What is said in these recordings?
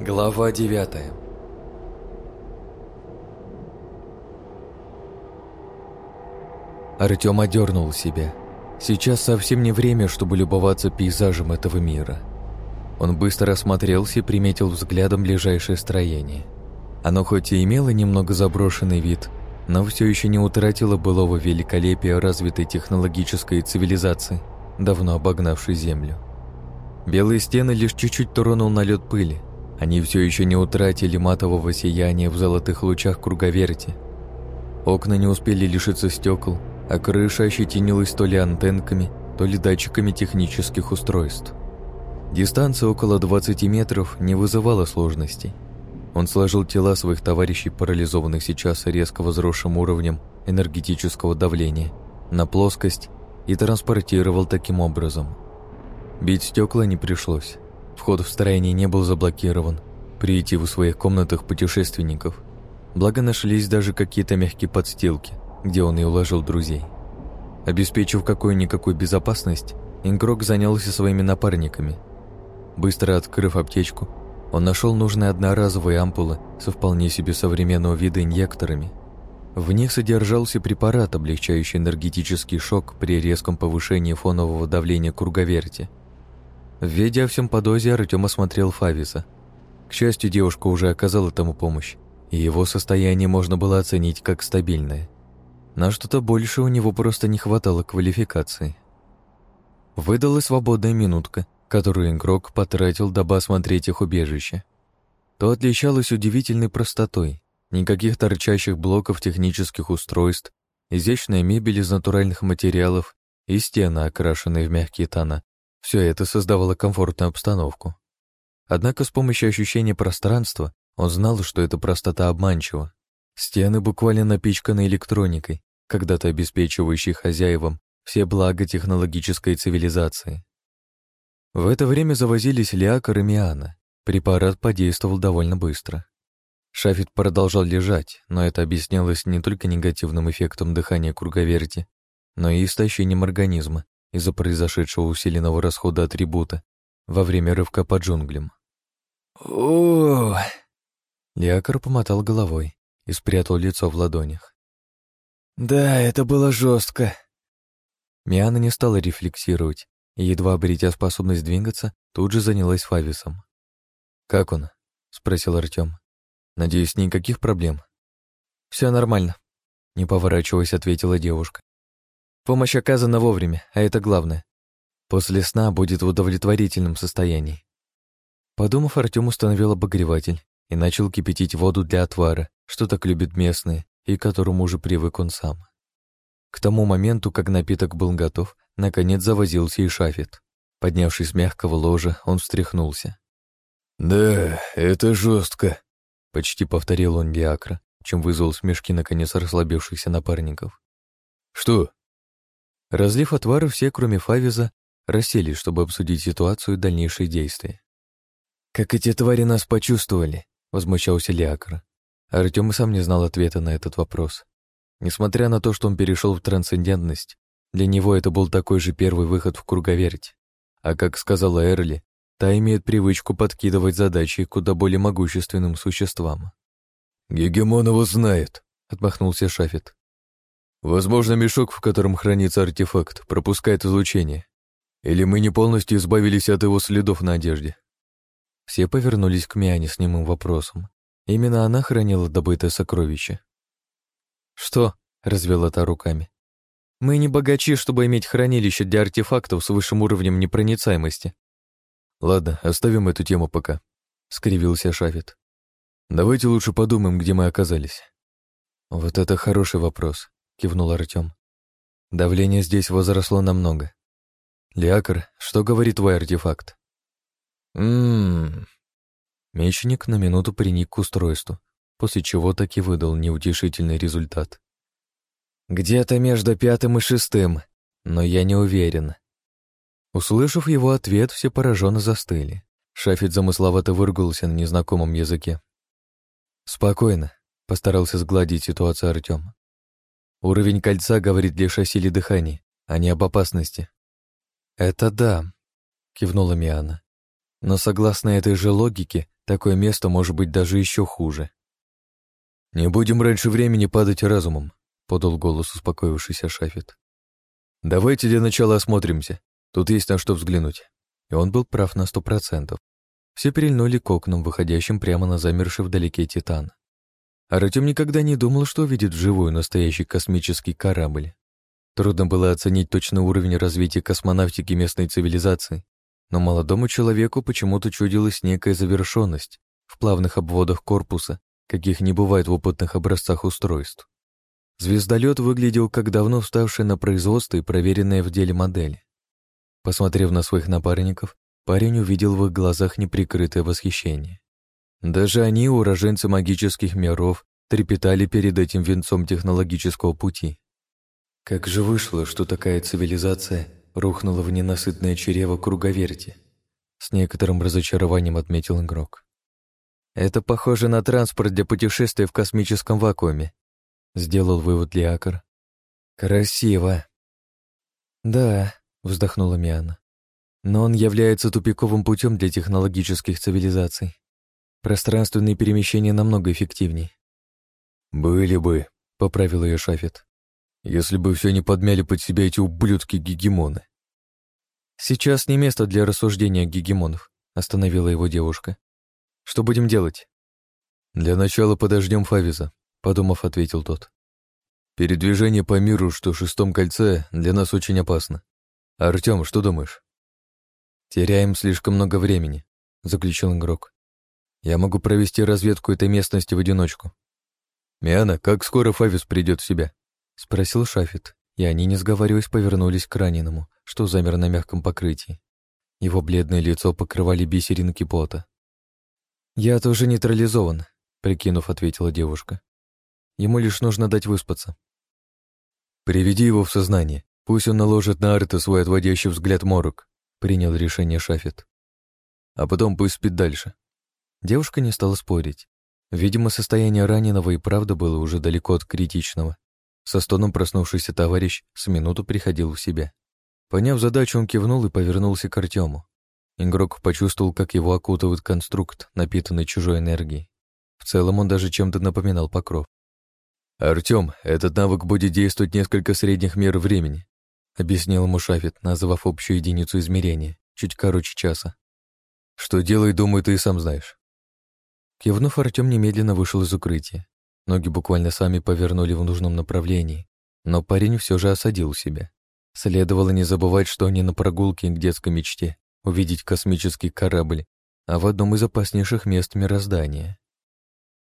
Глава девятая Артем одернул себя. Сейчас совсем не время, чтобы любоваться пейзажем этого мира. Он быстро осмотрелся и приметил взглядом ближайшее строение. Оно хоть и имело немного заброшенный вид, но все еще не утратило былого великолепия развитой технологической цивилизации, давно обогнавшей Землю. Белые стены лишь чуть-чуть тронул налет пыли. Они все еще не утратили матового сияния в золотых лучах круговерти. Окна не успели лишиться стекол, а крыша ощетинилась то ли антенками, то ли датчиками технических устройств. Дистанция около 20 метров не вызывала сложностей. Он сложил тела своих товарищей, парализованных сейчас резко возросшим уровнем энергетического давления, на плоскость и транспортировал таким образом. Бить стекла не пришлось. Вход в строение не был заблокирован. Прийти в своих комнатах путешественников. Благо нашлись даже какие-то мягкие подстилки – где он и уложил друзей. Обеспечив какую-никакую безопасность, Ингрок занялся своими напарниками. Быстро открыв аптечку, он нашел нужные одноразовые ампулы со вполне себе современного вида инъекторами. В них содержался препарат, облегчающий энергетический шок при резком повышении фонового давления круговерти. Введя всем подозе, Артем осмотрел Фависа. К счастью, девушка уже оказала тому помощь, и его состояние можно было оценить как стабильное. На что-то больше у него просто не хватало квалификации. Выдалась свободная минутка, которую игрок потратил, дабы осмотреть их убежище. То отличалось удивительной простотой. Никаких торчащих блоков технических устройств, изящная мебель из натуральных материалов и стены, окрашенные в мягкие тона. Все это создавало комфортную обстановку. Однако с помощью ощущения пространства он знал, что эта простота обманчива. Стены буквально напичканы электроникой, когда-то обеспечивающий хозяевам все блага технологической цивилизации. В это время завозились Лиакар и Миана. Препарат подействовал довольно быстро. Шафит продолжал лежать, но это объяснялось не только негативным эффектом дыхания круговерти, но и истощением организма из-за произошедшего усиленного расхода атрибута во время рывка по джунглям. о Лиакар помотал головой и спрятал лицо в ладонях. Да, это было жестко. Миана не стала рефлексировать и, едва обретя способность двигаться, тут же занялась Фависом. «Как он?» — спросил Артем. «Надеюсь, никаких проблем?» «Все нормально», — не поворачиваясь, ответила девушка. «Помощь оказана вовремя, а это главное. После сна будет в удовлетворительном состоянии». Подумав, Артем установил обогреватель и начал кипятить воду для отвара, что так любят местные, и к которому уже привык он сам. К тому моменту, как напиток был готов, наконец завозился и шафет. Поднявшись с мягкого ложа, он встряхнулся. «Да, это жестко», — почти повторил он Диакра, чем вызвал смешки наконец расслабившихся напарников. «Что?» Разлив отвары, все, кроме Фавиза, расселись, чтобы обсудить ситуацию и дальнейшие действия. «Как эти твари нас почувствовали?» — возмущался Лиакра. Артем и сам не знал ответа на этот вопрос. Несмотря на то, что он перешел в трансцендентность, для него это был такой же первый выход в круговерть. А как сказала Эрли, та имеет привычку подкидывать задачи куда более могущественным существам. «Гегемон знает», — отмахнулся Шафет. «Возможно, мешок, в котором хранится артефакт, пропускает излучение. Или мы не полностью избавились от его следов на одежде?» Все повернулись к Миане с немым вопросом. Именно она хранила добытое сокровище. «Что?» — развела та руками. «Мы не богачи, чтобы иметь хранилище для артефактов с высшим уровнем непроницаемости». «Ладно, оставим эту тему пока», — скривился Шафет. «Давайте лучше подумаем, где мы оказались». «Вот это хороший вопрос», — кивнул Артем. «Давление здесь возросло намного. Лиакр, что говорит твой артефакт?» «Ммм, Мечник на минуту приник к устройству, после чего так и выдал неутешительный результат. «Где-то между пятым и шестым, но я не уверен». Услышав его ответ, все пораженно застыли. Шафит замысловато выругался на незнакомом языке. «Спокойно», — постарался сгладить ситуацию Артем. «Уровень кольца говорит лишь о силе дыхания, а не об опасности». «Это да», — кивнула Миана. «Но согласно этой же логике, Такое место может быть даже еще хуже. «Не будем раньше времени падать разумом», — подал голос успокоившийся Шафет. «Давайте для начала осмотримся. Тут есть на что взглянуть». И он был прав на сто процентов. Все перельнули к окнам, выходящим прямо на замерший вдалеке Титан. Артем никогда не думал, что увидит вживую настоящий космический корабль. Трудно было оценить точный уровень развития космонавтики местной цивилизации, но молодому человеку почему-то чудилась некая завершенность в плавных обводах корпуса, каких не бывает в опытных образцах устройств. Звездолет выглядел как давно вставшая на производство и проверенная в деле модель. Посмотрев на своих напарников, парень увидел в их глазах неприкрытое восхищение. Даже они, уроженцы магических миров, трепетали перед этим венцом технологического пути. Как же вышло, что такая цивилизация рухнула в ненасытное чрево круговерти? С некоторым разочарованием отметил игрок. Это похоже на транспорт для путешествия в космическом вакууме, сделал вывод Лиакар. Красиво. Да, вздохнула Миана. Но он является тупиковым путем для технологических цивилизаций. Пространственные перемещения намного эффективней. «Были бы», — поправил ее Шафет, «если бы все не подмяли под себя эти ублюдки-гегемоны». «Сейчас не место для рассуждения гегемонов», — остановила его девушка. «Что будем делать?» «Для начала подождем Фавиза», — подумав, ответил тот. «Передвижение по миру, что в шестом кольце, для нас очень опасно. Артем, что думаешь?» «Теряем слишком много времени», — заключил игрок. Я могу провести разведку этой местности в одиночку. «Миана, как скоро Фавис придет в себя?» — спросил Шафет, и они, не сговариваясь, повернулись к раненому, что замер на мягком покрытии. Его бледное лицо покрывали бисеринки пота. «Я тоже нейтрализован», — прикинув, ответила девушка. «Ему лишь нужно дать выспаться». «Приведи его в сознание. Пусть он наложит на Арта свой отводящий взгляд морок», — принял решение Шафет. «А потом пусть спит дальше. Девушка не стала спорить. Видимо, состояние раненого и правда было уже далеко от критичного. Со стоном проснувшийся товарищ с минуту приходил в себя. Поняв задачу, он кивнул и повернулся к Артему. Игрок почувствовал, как его окутывает конструкт, напитанный чужой энергией. В целом он даже чем-то напоминал покров. «Артем, этот навык будет действовать несколько средних мер времени», объяснил ему Шафет, назвав общую единицу измерения, чуть короче часа. «Что делай, думаю, ты и сам знаешь». Кивнув, Артем немедленно вышел из укрытия. Ноги буквально сами повернули в нужном направлении, но парень все же осадил себя. Следовало не забывать, что они на прогулке к детской мечте — увидеть космический корабль, а в одном из опаснейших мест мироздания.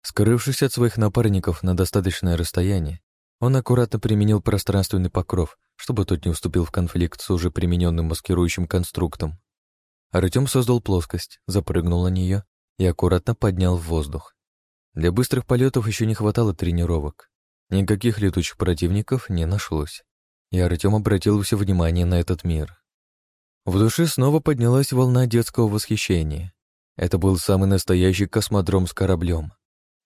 Скрывшись от своих напарников на достаточное расстояние, он аккуратно применил пространственный покров, чтобы тот не уступил в конфликт с уже примененным маскирующим конструктом. Артем создал плоскость, запрыгнул на нее и аккуратно поднял в воздух. Для быстрых полетов еще не хватало тренировок. Никаких летучих противников не нашлось. И Артем обратил все внимание на этот мир. В душе снова поднялась волна детского восхищения. Это был самый настоящий космодром с кораблем.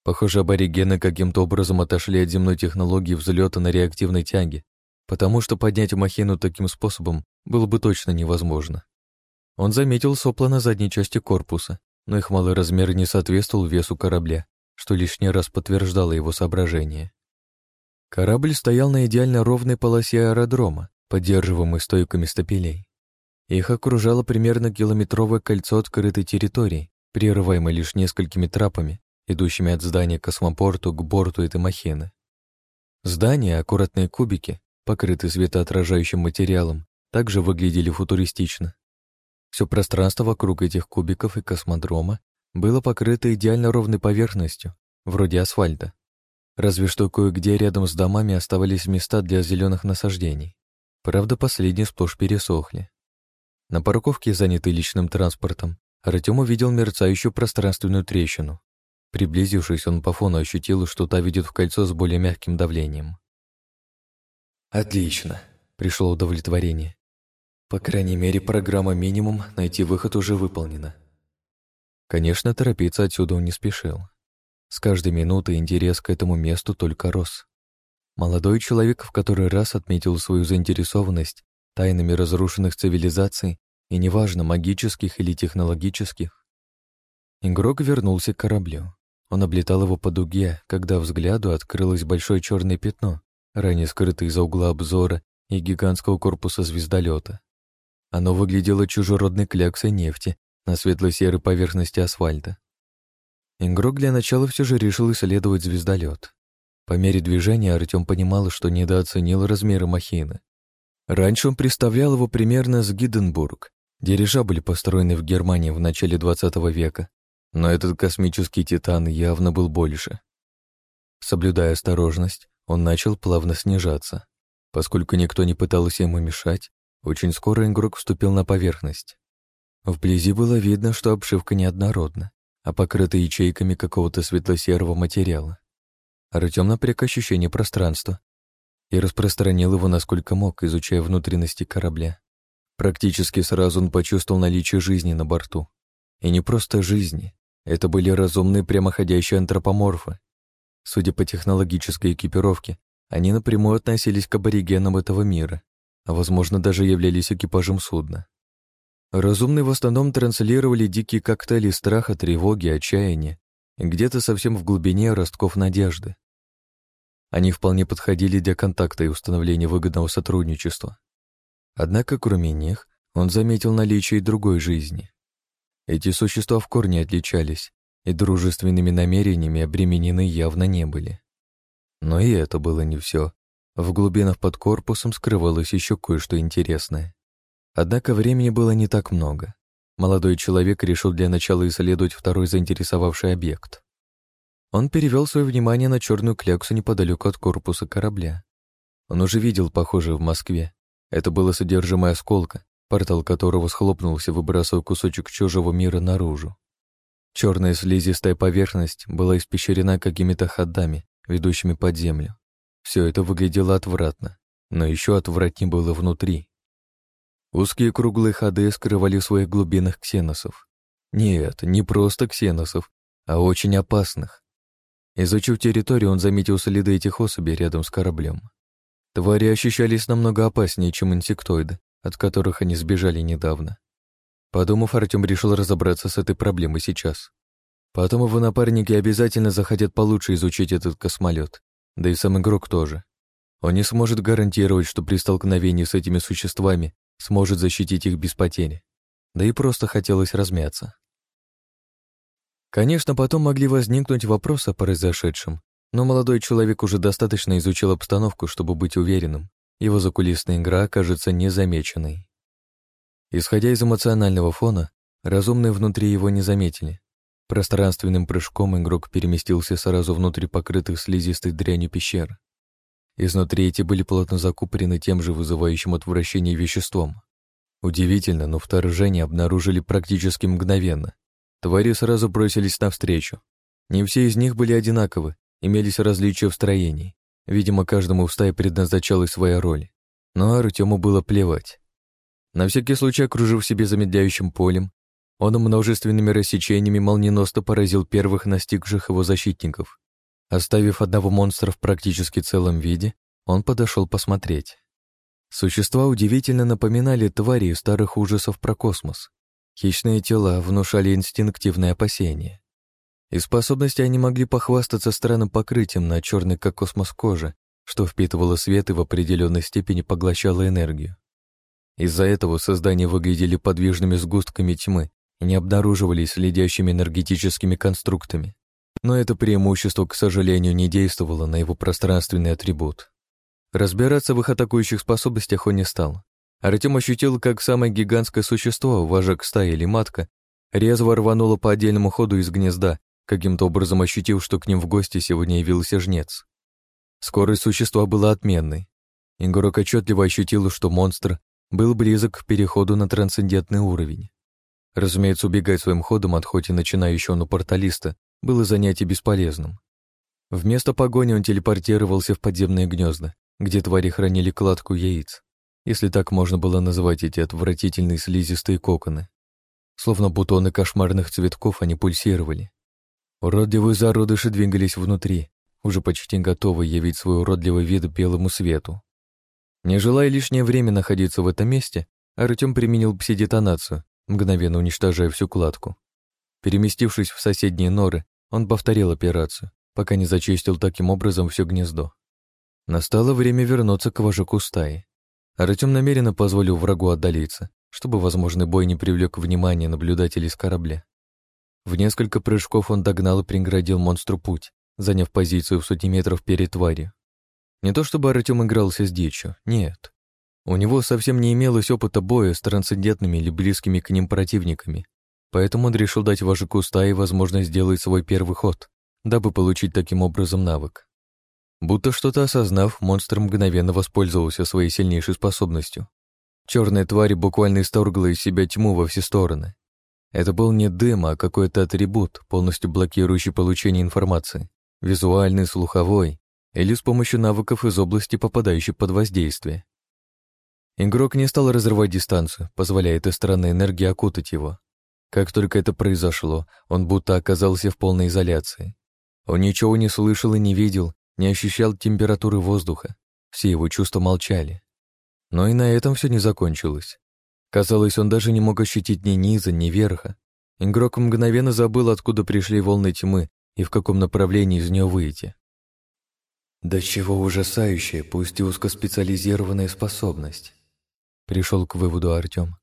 Похоже, аборигены каким-то образом отошли от земной технологии взлета на реактивной тяге, потому что поднять махину таким способом было бы точно невозможно. Он заметил сопла на задней части корпуса, но их малый размер не соответствовал весу корабля, что лишний раз подтверждало его соображение. Корабль стоял на идеально ровной полосе аэродрома, поддерживаемой стойками стапелей. Их окружало примерно километровое кольцо открытой территории, прерываемое лишь несколькими трапами, идущими от здания космопорту к борту этой махины. Здания, аккуратные кубики, покрытые светоотражающим материалом, также выглядели футуристично. Все пространство вокруг этих кубиков и космодрома было покрыто идеально ровной поверхностью, вроде асфальта. Разве что кое-где рядом с домами оставались места для зеленых насаждений. Правда, последние сплошь пересохли. На парковке, занятой личным транспортом, Артем увидел мерцающую пространственную трещину. Приблизившись, он по фону ощутил, что та ведет в кольцо с более мягким давлением. «Отлично», — пришло удовлетворение. По крайней мере, программа «Минимум» найти выход уже выполнена. Конечно, торопиться отсюда он не спешил. С каждой минутой интерес к этому месту только рос. Молодой человек в который раз отметил свою заинтересованность тайнами разрушенных цивилизаций и неважно, магических или технологических. Игрок вернулся к кораблю. Он облетал его по дуге, когда взгляду открылось большое черное пятно, ранее скрытое из-за угла обзора и гигантского корпуса звездолета. Оно выглядело чужеродной кляксой нефти на светло-серой поверхности асфальта. Игрок для начала все же решил исследовать звездолет. По мере движения Артем понимал, что недооценил размеры махины. Раньше он представлял его примерно с Гиденбург. Дирижабль, построенный в Германии в начале 20 века, но этот космический титан явно был больше. Соблюдая осторожность, он начал плавно снижаться. Поскольку никто не пытался ему мешать, очень скоро игрок вступил на поверхность. Вблизи было видно, что обшивка неоднородна, а покрыта ячейками какого-то светло-серого материала. Артем напряг ощущение пространства и распространил его насколько мог, изучая внутренности корабля. Практически сразу он почувствовал наличие жизни на борту. И не просто жизни, это были разумные прямоходящие антропоморфы. Судя по технологической экипировке, они напрямую относились к аборигенам этого мира, а, возможно, даже являлись экипажем судна. Разумные в основном транслировали дикие коктейли страха, тревоги, отчаяния, где-то совсем в глубине ростков надежды. Они вполне подходили для контакта и установления выгодного сотрудничества. Однако, кроме них, он заметил наличие и другой жизни. Эти существа в корне отличались, и дружественными намерениями обременены явно не были. Но и это было не все. В глубинах под корпусом скрывалось еще кое-что интересное. Однако времени было не так много. Молодой человек решил для начала исследовать второй заинтересовавший объект. Он перевел свое внимание на черную кляксу неподалеку от корпуса корабля. Он уже видел похожее в Москве. Это было содержимое осколка, портал которого схлопнулся, выбрасывая кусочек чужого мира наружу. Черная слизистая поверхность была испещрена какими-то ходами, ведущими под землю. Все это выглядело отвратно, но еще отвратнее было внутри. Узкие круглые ходы скрывали в своих глубинах ксеносов. Нет, не просто ксеносов, а очень опасных. Изучив территорию, он заметил следы этих особей рядом с кораблем. Твари ощущались намного опаснее, чем инсектоиды, от которых они сбежали недавно. Подумав, Артем решил разобраться с этой проблемой сейчас. Потом его напарники обязательно захотят получше изучить этот космолет, да и сам игрок тоже. Он не сможет гарантировать, что при столкновении с этими существами сможет защитить их без потери. Да и просто хотелось размяться. Конечно, потом могли возникнуть вопросы о произошедшем, но молодой человек уже достаточно изучил обстановку, чтобы быть уверенным, его закулисная игра окажется незамеченной. Исходя из эмоционального фона, разумные внутри его не заметили. Пространственным прыжком игрок переместился сразу внутрь покрытых слизистой дрянью пещер. Изнутри эти были плотно закупорены тем же вызывающим отвращение веществом. Удивительно, но вторжение обнаружили практически мгновенно. Твари сразу бросились навстречу. Не все из них были одинаковы, имелись различия в строении. Видимо, каждому в стае предназначалась своя роль. Но Артему было плевать. На всякий случай, окружив себе замедляющим полем, он множественными рассечениями молниеносно поразил первых настигших его защитников. Оставив одного монстра в практически целом виде, он подошел посмотреть. Существа удивительно напоминали твари старых ужасов про космос. Хищные тела внушали инстинктивное опасение. И способности они могли похвастаться странным покрытием на черной как космос коже, что впитывало свет и в определенной степени поглощало энергию. Из-за этого создания выглядели подвижными сгустками тьмы не обнаруживались следящими энергетическими конструктами. Но это преимущество, к сожалению, не действовало на его пространственный атрибут. Разбираться в их атакующих способностях он не стал. Артем ощутил, как самое гигантское существо, вожак стаи или матка, резво рвануло по отдельному ходу из гнезда каким-то образом ощутив, что к ним в гости сегодня явился жнец. Скорость существа была отменной. Игорок отчетливо ощутил, что монстр был близок к переходу на трансцендентный уровень. Разумеется, убегать своим ходом от хоть и начинающего, порталиста было занятие бесполезным. Вместо погони он телепортировался в подземные гнезда, где твари хранили кладку яиц, если так можно было назвать эти отвратительные слизистые коконы. Словно бутоны кошмарных цветков они пульсировали, Уродливые зародыши двигались внутри, уже почти готовы явить свой уродливый вид белому свету. Не желая лишнее время находиться в этом месте, Артем применил пси-детонацию, мгновенно уничтожая всю кладку. Переместившись в соседние норы, он повторил операцию, пока не зачистил таким образом все гнездо. Настало время вернуться к вожаку стаи. Артем намеренно позволил врагу отдалиться, чтобы возможный бой не привлек внимание наблюдателей с корабля. В несколько прыжков он догнал и преградил монстру путь, заняв позицию в сотни метров перед тварью. Не то чтобы Артем игрался с дичью, нет. У него совсем не имелось опыта боя с трансцендентными или близкими к ним противниками, поэтому он решил дать вожаку стаи возможность сделать свой первый ход, дабы получить таким образом навык. Будто что-то осознав, монстр мгновенно воспользовался своей сильнейшей способностью. Черная тварь буквально исторгла из себя тьму во все стороны. Это был не дым, а какой-то атрибут, полностью блокирующий получение информации, визуальный, слуховой или с помощью навыков из области, попадающей под воздействие. Игрок не стал разрывать дистанцию, позволяя этой странной энергии окутать его. Как только это произошло, он будто оказался в полной изоляции. Он ничего не слышал и не видел, не ощущал температуры воздуха. Все его чувства молчали. Но и на этом все не закончилось. Казалось, он даже не мог ощутить ни низа, ни верха. Игрок мгновенно забыл, откуда пришли волны тьмы и в каком направлении из нее выйти. Да чего ужасающая, пусть и узкоспециализированная способность. Пришел к выводу Артем.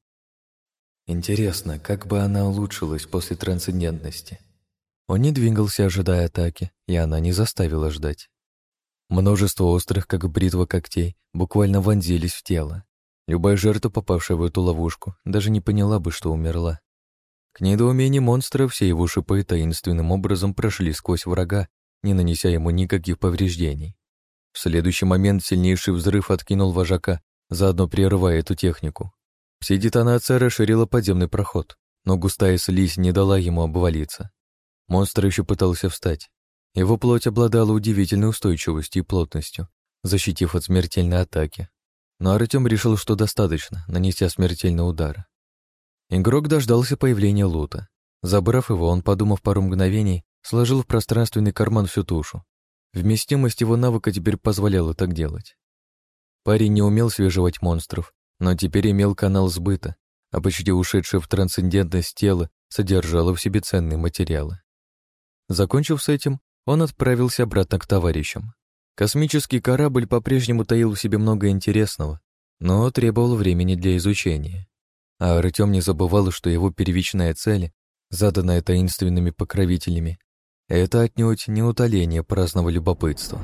Интересно, как бы она улучшилась после трансцендентности? Он не двигался, ожидая атаки, и она не заставила ждать. Множество острых, как бритва когтей, буквально вонзились в тело. Любая жертва, попавшая в эту ловушку, даже не поняла бы, что умерла. К недоумению монстра все его шипы таинственным образом прошли сквозь врага, не нанеся ему никаких повреждений. В следующий момент сильнейший взрыв откинул вожака заодно прерывая эту технику. Пси-детонация расширила подземный проход, но густая слизь не дала ему обвалиться. Монстр еще пытался встать. Его плоть обладала удивительной устойчивостью и плотностью, защитив от смертельной атаки. Но Артем решил, что достаточно, нанеся смертельный удар. Игрок дождался появления лута. Забрав его, он, подумав пару мгновений, сложил в пространственный карман всю тушу. Вместимость его навыка теперь позволяла так делать. Парень не умел свежевать монстров, но теперь имел канал сбыта, а почти ушедшее в трансцендентность тело содержало в себе ценные материалы. Закончив с этим, он отправился обратно к товарищам. Космический корабль по-прежнему таил в себе много интересного, но требовал времени для изучения. А Артем не забывал, что его первичная цель, заданная таинственными покровителями, это отнюдь не утоление праздного любопытства.